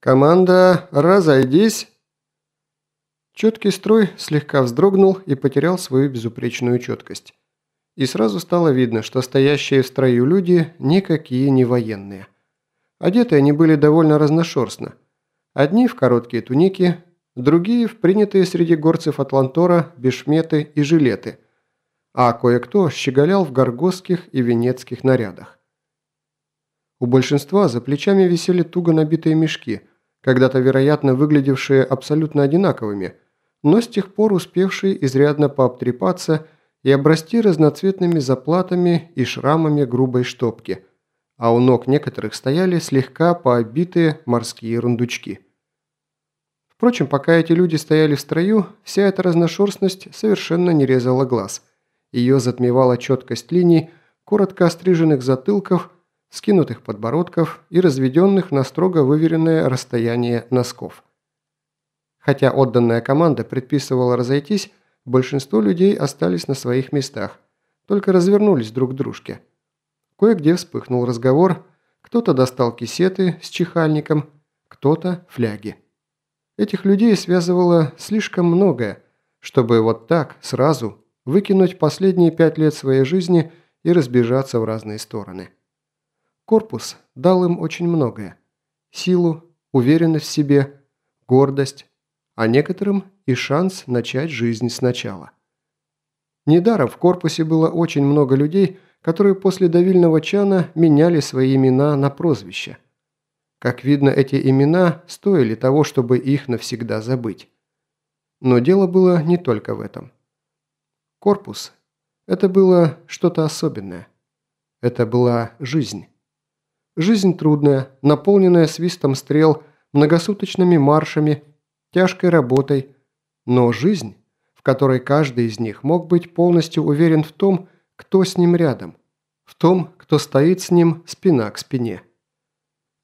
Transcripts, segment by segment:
«Команда, разойдись!» Четкий строй слегка вздрогнул и потерял свою безупречную четкость. И сразу стало видно, что стоящие в строю люди никакие не военные. Одеты они были довольно разношерстно. Одни в короткие туники, другие в принятые среди горцев Атлантора бешметы и жилеты, а кое-кто щеголял в горгосских и венецких нарядах. У большинства за плечами висели туго набитые мешки, когда-то, вероятно, выглядевшие абсолютно одинаковыми – но с тех пор успевший изрядно пообтрепаться и обрасти разноцветными заплатами и шрамами грубой штопки, а у ног некоторых стояли слегка пообитые морские рундучки. Впрочем, пока эти люди стояли в строю, вся эта разношерстность совершенно не резала глаз. Ее затмевала четкость линий, коротко остриженных затылков, скинутых подбородков и разведенных на строго выверенное расстояние носков. Хотя отданная команда предписывала разойтись, большинство людей остались на своих местах, только развернулись друг к дружке. Кое-где вспыхнул разговор, кто-то достал кисеты с чихальником, кто-то фляги. Этих людей связывало слишком многое, чтобы вот так, сразу, выкинуть последние пять лет своей жизни и разбежаться в разные стороны. Корпус дал им очень многое. Силу, уверенность в себе, гордость, а некоторым и шанс начать жизнь сначала. Недаром в корпусе было очень много людей, которые после давильного чана меняли свои имена на прозвища. Как видно, эти имена стоили того, чтобы их навсегда забыть. Но дело было не только в этом. Корпус – это было что-то особенное. Это была жизнь. Жизнь трудная, наполненная свистом стрел, многосуточными маршами тяжкой работой, но жизнь, в которой каждый из них мог быть полностью уверен в том, кто с ним рядом, в том, кто стоит с ним спина к спине.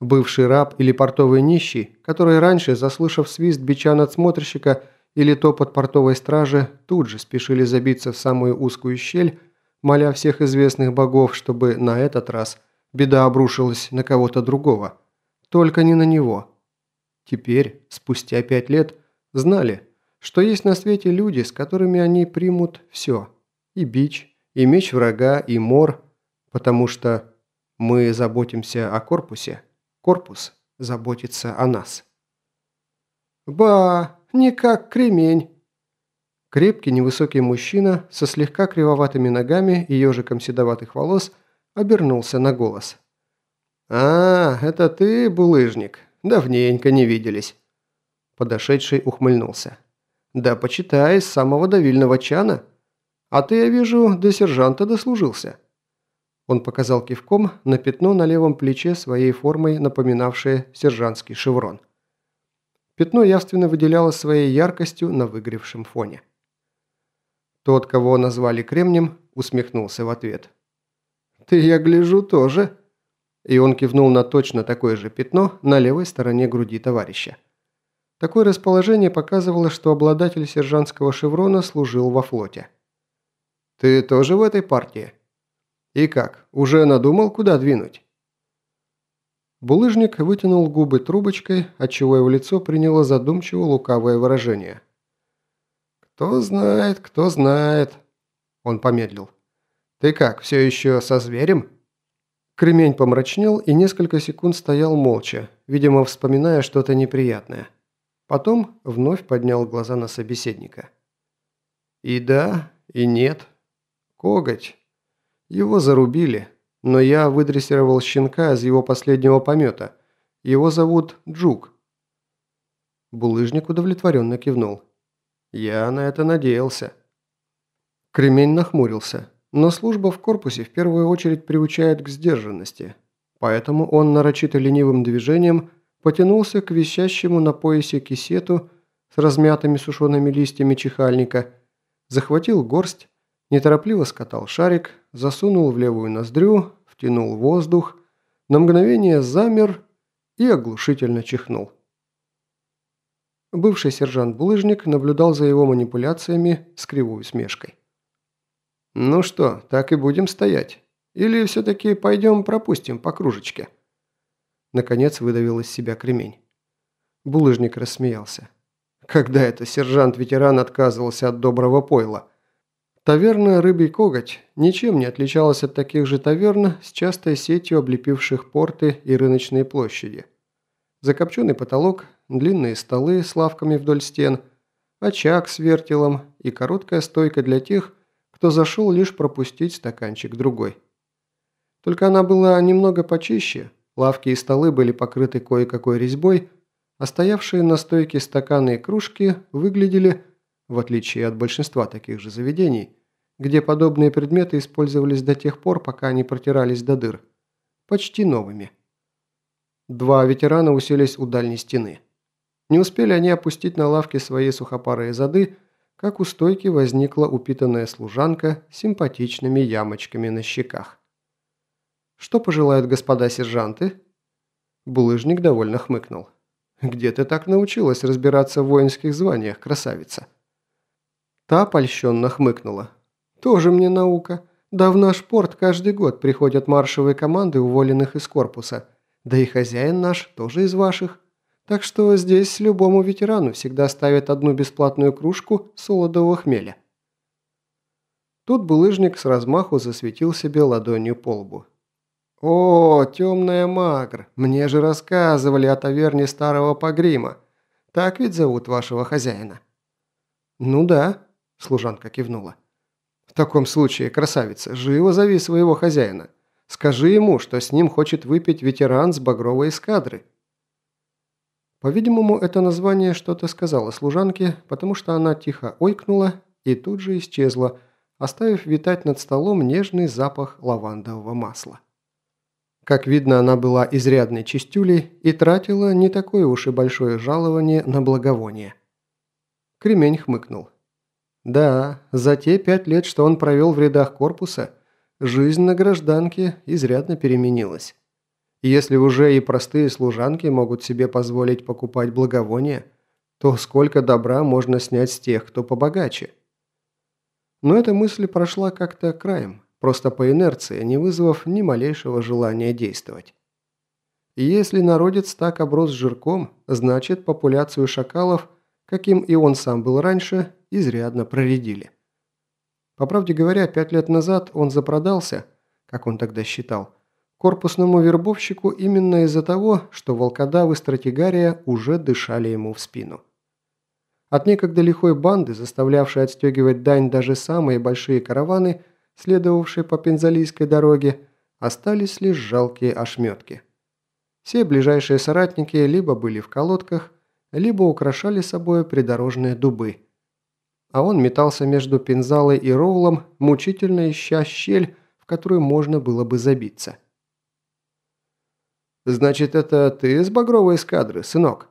Бывший раб или портовый нищий, который раньше, заслышав свист бича надсмотрщика или топот портовой стражи, тут же спешили забиться в самую узкую щель, моля всех известных богов, чтобы на этот раз беда обрушилась на кого-то другого. Только не на него – Теперь, спустя пять лет, знали, что есть на свете люди, с которыми они примут все. И бич, и меч врага, и мор, потому что мы заботимся о корпусе, корпус заботится о нас. «Ба, не как кремень!» Крепкий невысокий мужчина со слегка кривоватыми ногами и ежиком седоватых волос обернулся на голос. «А, это ты, булыжник? Давненько не виделись». Подошедший ухмыльнулся. «Да почитай, с самого давильного чана. А ты, я вижу, до сержанта дослужился». Он показал кивком на пятно на левом плече своей формой, напоминавшее сержантский шеврон. Пятно явственно выделялось своей яркостью на выгоревшем фоне. Тот, кого назвали кремнем, усмехнулся в ответ. «Ты, я гляжу, тоже?» И он кивнул на точно такое же пятно на левой стороне груди товарища. Такое расположение показывало, что обладатель сержантского шеврона служил во флоте. «Ты тоже в этой партии?» «И как, уже надумал, куда двинуть?» Булыжник вытянул губы трубочкой, отчего его лицо приняло задумчиво лукавое выражение. «Кто знает, кто знает», – он помедлил. «Ты как, все еще со зверем?» Кремень помрачнел и несколько секунд стоял молча, видимо, вспоминая что-то неприятное. Потом вновь поднял глаза на собеседника. «И да, и нет. Коготь. Его зарубили, но я выдрессировал щенка из его последнего помета. Его зовут Джук». Булыжник удовлетворенно кивнул. «Я на это надеялся». Кремень нахмурился. Но служба в корпусе в первую очередь приучает к сдержанности, поэтому он нарочито ленивым движением потянулся к висящему на поясе кисету с размятыми сушеными листьями чихальника, захватил горсть, неторопливо скатал шарик, засунул в левую ноздрю, втянул воздух, на мгновение замер и оглушительно чихнул. Бывший сержант Булыжник наблюдал за его манипуляциями с кривой усмешкой. «Ну что, так и будем стоять? Или все-таки пойдем пропустим по кружечке?» Наконец выдавил из себя кремень. Булыжник рассмеялся. Когда это сержант-ветеран отказывался от доброго пойла? Таверна «Рыбий коготь» ничем не отличалась от таких же таверн с частой сетью облепивших порты и рыночные площади. Закопченный потолок, длинные столы с лавками вдоль стен, очаг с вертелом и короткая стойка для тех, кто зашел лишь пропустить стаканчик другой. Только она была немного почище, лавки и столы были покрыты кое-какой резьбой, а стоявшие на стойке стаканы и кружки выглядели, в отличие от большинства таких же заведений, где подобные предметы использовались до тех пор, пока они протирались до дыр, почти новыми. Два ветерана уселись у дальней стены. Не успели они опустить на лавке свои сухопарые зады, как у стойки возникла упитанная служанка с симпатичными ямочками на щеках. «Что пожелают господа сержанты?» Булыжник довольно хмыкнул. «Где ты так научилась разбираться в воинских званиях, красавица?» Та польщенно хмыкнула. «Тоже мне наука. Да в наш порт каждый год приходят маршевые команды уволенных из корпуса. Да и хозяин наш тоже из ваших. Так что здесь любому ветерану всегда ставят одну бесплатную кружку солодового хмеля». Тут булыжник с размаху засветил себе ладонью по лбу. «О, темная магр, мне же рассказывали о таверне старого погрима. Так ведь зовут вашего хозяина?» «Ну да», – служанка кивнула. «В таком случае, красавица, живо зови своего хозяина. Скажи ему, что с ним хочет выпить ветеран с багровой эскадры». По-видимому, это название что-то сказала служанке, потому что она тихо ойкнула и тут же исчезла, оставив витать над столом нежный запах лавандового масла. Как видно, она была изрядной чистюлей и тратила не такое уж и большое жалование на благовоние. Кремень хмыкнул. Да, за те пять лет, что он провел в рядах корпуса – жизнь на гражданке изрядно переменилась. Если уже и простые служанки могут себе позволить покупать благовония, то сколько добра можно снять с тех, кто побогаче? Но эта мысль прошла как-то краем, просто по инерции, не вызвав ни малейшего желания действовать. И если народец так оброс жирком, значит популяцию шакалов, каким и он сам был раньше, изрядно проредили. По правде говоря, пять лет назад он запродался, как он тогда считал, корпусному вербовщику именно из-за того, что волкодавы стратегария уже дышали ему в спину. От некогда лихой банды, заставлявшей отстегивать дань даже самые большие караваны, следовавшие по Пензалийской дороге, остались лишь жалкие ошметки. Все ближайшие соратники либо были в колодках, либо украшали собой придорожные дубы – а он метался между Пензалой и Роулом, мучительно ища щель, в которую можно было бы забиться. «Значит, это ты с багровой эскадры, сынок?»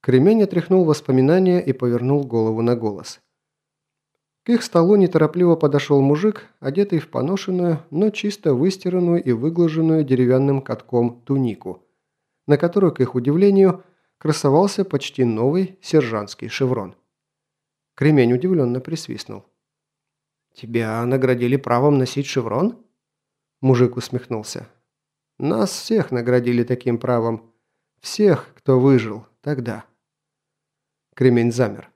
Кремень отряхнул воспоминания и повернул голову на голос. К их столу неторопливо подошел мужик, одетый в поношенную, но чисто выстиранную и выглаженную деревянным катком тунику, на которую, к их удивлению, красовался почти новый сержантский шеврон. Кремень удивленно присвистнул. «Тебя наградили правом носить шеврон?» Мужик усмехнулся. «Нас всех наградили таким правом. Всех, кто выжил тогда». Кремень замер.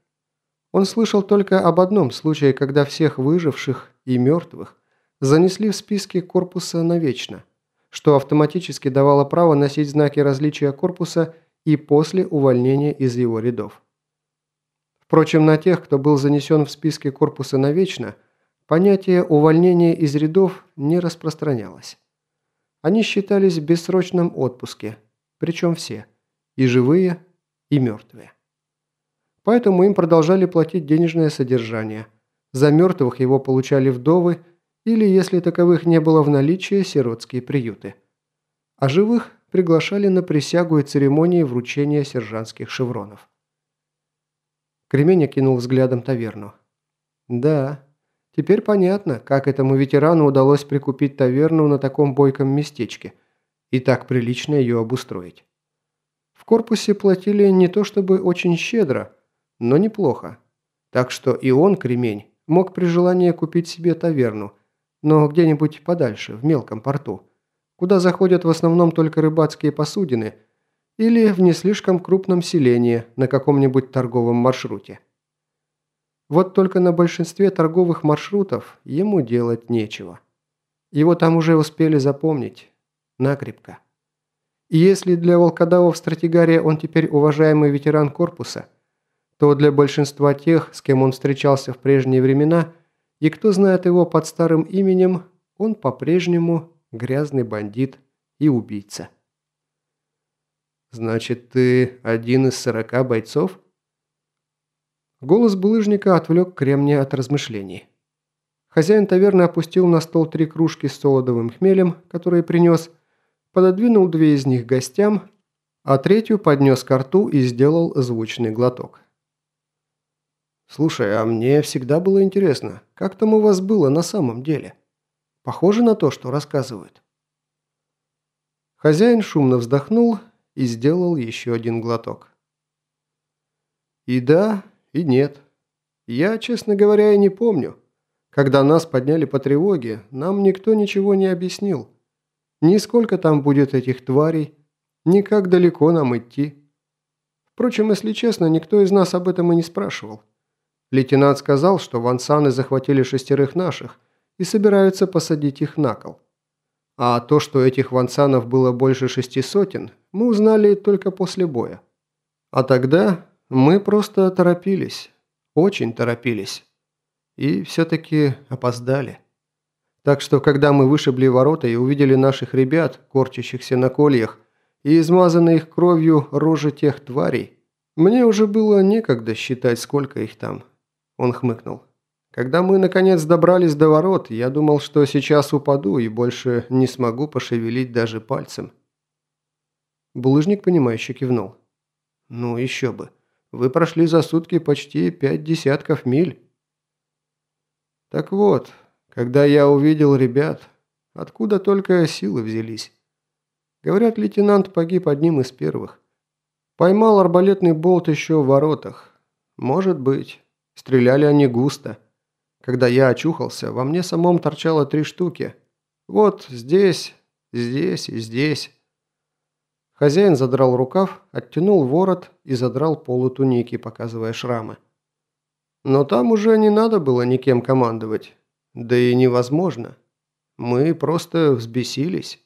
Он слышал только об одном случае, когда всех выживших и мертвых занесли в списки корпуса навечно, что автоматически давало право носить знаки различия корпуса и после увольнения из его рядов. Впрочем, на тех, кто был занесен в списки корпуса навечно, понятие увольнения из рядов не распространялось. Они считались в бессрочном отпуске, причем все, и живые, и мертвые. Поэтому им продолжали платить денежное содержание. За мертвых его получали вдовы или, если таковых не было в наличии, сиротские приюты. А живых приглашали на присягу и церемонии вручения сержантских шевронов. Кремень окинул взглядом таверну. «Да, теперь понятно, как этому ветерану удалось прикупить таверну на таком бойком местечке и так прилично ее обустроить. В корпусе платили не то чтобы очень щедро, но неплохо. Так что и он, Кремень, мог при желании купить себе таверну, но где-нибудь подальше, в мелком порту, куда заходят в основном только рыбацкие посудины – или в не слишком крупном селении на каком-нибудь торговом маршруте. Вот только на большинстве торговых маршрутов ему делать нечего. Его там уже успели запомнить. Накрепко. И если для волкодавов стратегария он теперь уважаемый ветеран корпуса, то для большинства тех, с кем он встречался в прежние времена, и кто знает его под старым именем, он по-прежнему грязный бандит и убийца. «Значит, ты один из сорока бойцов?» Голос булыжника отвлек кремния от размышлений. Хозяин таверны опустил на стол три кружки с солодовым хмелем, которые принес, пододвинул две из них гостям, а третью поднес ко рту и сделал звучный глоток. «Слушай, а мне всегда было интересно, как там у вас было на самом деле? Похоже на то, что рассказывают?» Хозяин шумно вздохнул и сделал еще один глоток. «И да, и нет. Я, честно говоря, и не помню. Когда нас подняли по тревоге, нам никто ничего не объяснил. Ни сколько там будет этих тварей, ни как далеко нам идти. Впрочем, если честно, никто из нас об этом и не спрашивал. Лейтенант сказал, что вансаны захватили шестерых наших и собираются посадить их на кол. А то, что этих вансанов было больше шести сотен, мы узнали только после боя. А тогда мы просто торопились. Очень торопились. И все-таки опоздали. Так что, когда мы вышибли ворота и увидели наших ребят, корчащихся на кольях, и измазанные их кровью рожи тех тварей, мне уже было некогда считать, сколько их там. Он хмыкнул. Когда мы, наконец, добрались до ворот, я думал, что сейчас упаду и больше не смогу пошевелить даже пальцем. Булыжник, понимающе кивнул. Ну, еще бы. Вы прошли за сутки почти пять десятков миль. Так вот, когда я увидел ребят, откуда только силы взялись. Говорят, лейтенант погиб одним из первых. Поймал арбалетный болт еще в воротах. Может быть. Стреляли они густо. Когда я очухался, во мне самом торчало три штуки. Вот здесь, здесь и здесь. Хозяин задрал рукав, оттянул ворот и задрал полу туники, показывая шрамы. Но там уже не надо было никем командовать. Да и невозможно. Мы просто взбесились.